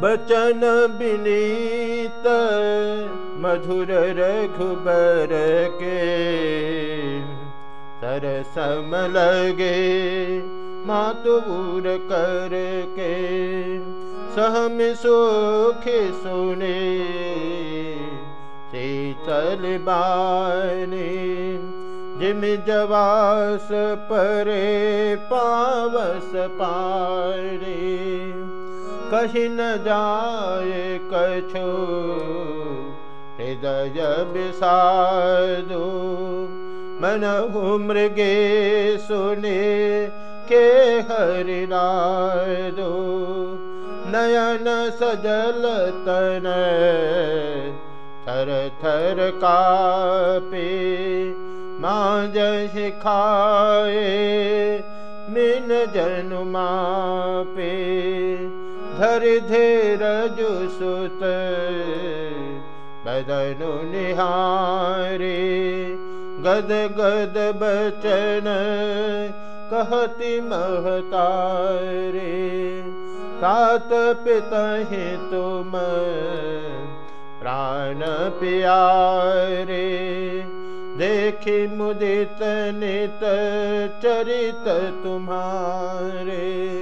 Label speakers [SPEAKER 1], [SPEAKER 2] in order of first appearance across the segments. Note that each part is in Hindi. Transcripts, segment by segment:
[SPEAKER 1] बचन मातुर कर के सहम सुख सुने शीतल बानी जिम जवास परे पावस पारे कही न जाए कछो हृदय विषादो मन मृगे सुने के हरिनादो नयन सजल तन थर थर कापे माँ जय खाए मिन जनुमा पे धर धेर जो सुत बदनु निहारे। गद गद बचन कहती महतारे। तात पितहि तुम प्राण प्यारे। देखी मुदित नित चरित तुम्हारे।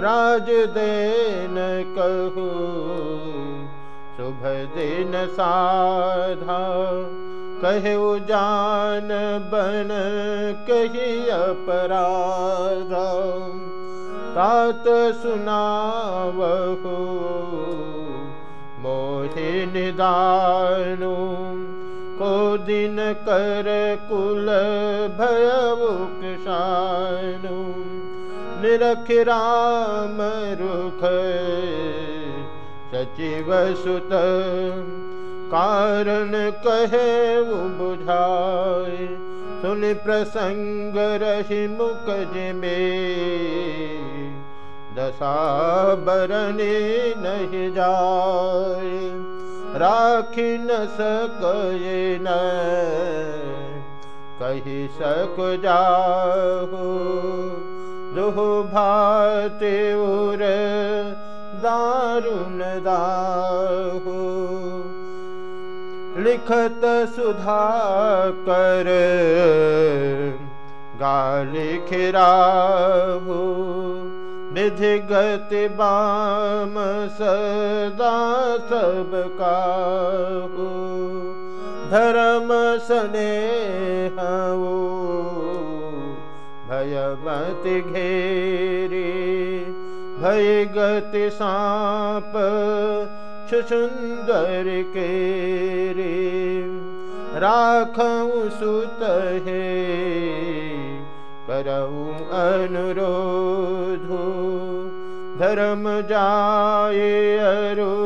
[SPEAKER 1] राज देन कहू शुभ दिन साधा। कहे जान बन कही अपराधा। तात सुनावहु मोहि निदानु। को दिन कर कुल भयवुक शानु निरख राम रुख। सचिव सुत कारण कहे वो बुझाए। सुन प्रसंग रही मुख में। दशा बरने नहीं जाए। राखी न सके न। कही सक जाहो दुह भाते उर, दारुण दाहो। लिखत सुधा कर गाल खिराहू विधि गति बाम सदा सब काहू। धर्म सने भयवति घेरी, भय गति सांप सुंदर के रे राखऊ सुत है, करऊ अनुरोधो। धर्म जाए अरो,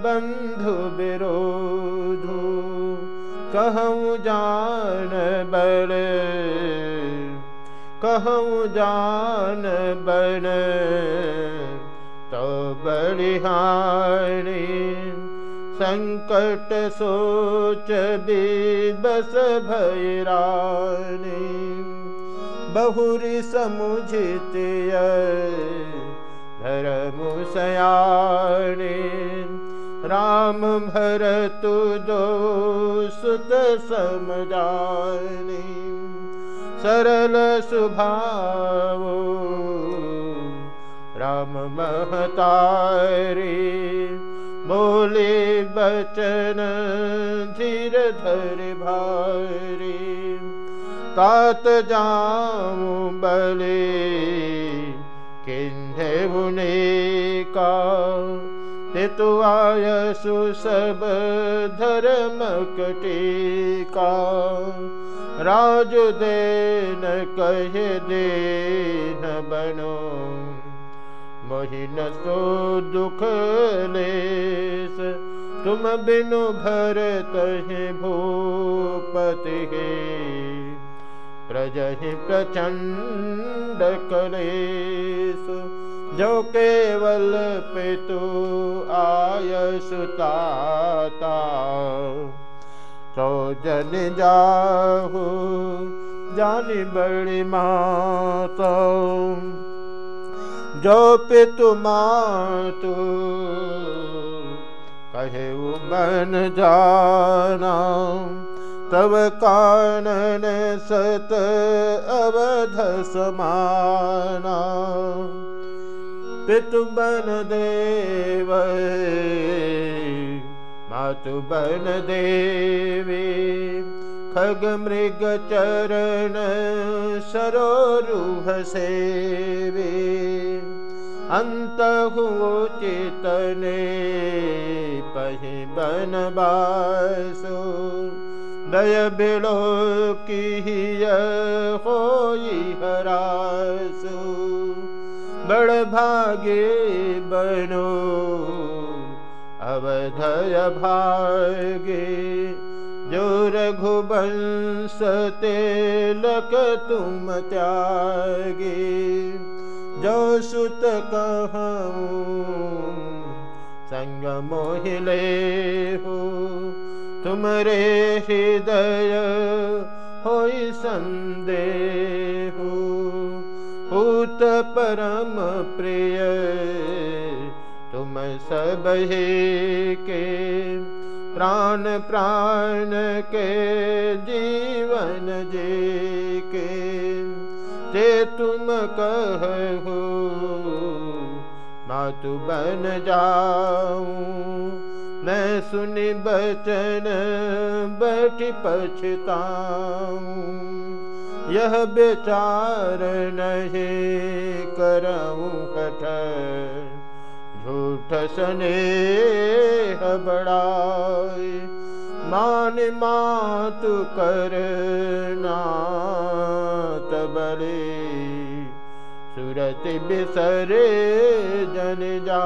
[SPEAKER 1] बंधु विरोधो। कहूँ जान बल कहूँ, जान बन तो बलिहारी। संकट सोच भी बस भैरानी। बहुरी समुझते धर्म सयाने। राम भरतु दो सुत समझानी। सरल स्वभाव राम महतारी बोले बचन धीर धर भारी। तात जाऊं बले किन्हे मुने का? तितु आयसु सब धर्म कटिका राज देन कहे देन बनो। मोहिन सो दुख लेस तुम बिनु भर तहे भूपति प्रजहि प्रचंड कलेस जो केवल पितु आय सुताता जन जाहु जानी बड़ी माता। जो पितु मातु कहे मन जाना। तब कानन सत अवध समाना। पितु बन देव मातु बन देवी खग मृग चरण सरोरुह सेवे। अंत हो चेतने पहि बन बासो दय बिड़ो की हो हरासो। बड़ भागे बनो अवधय भागे जो रघुवंश तिलक तुम त्यागे। जो सुत कहूँ, संग मोहिले हो। तुमरे हृदय हो संदेह। भूत परम प्रिय तुम सब के प्राण प्राण के जीवन जे के ते तुम कहो मातु बन जाऊँ। मैं सुनि बचन बैठ पछताऊं। यह विचार नहीं करूँ कठ हबडा मन मातु सुरत बिसरे जन जनजा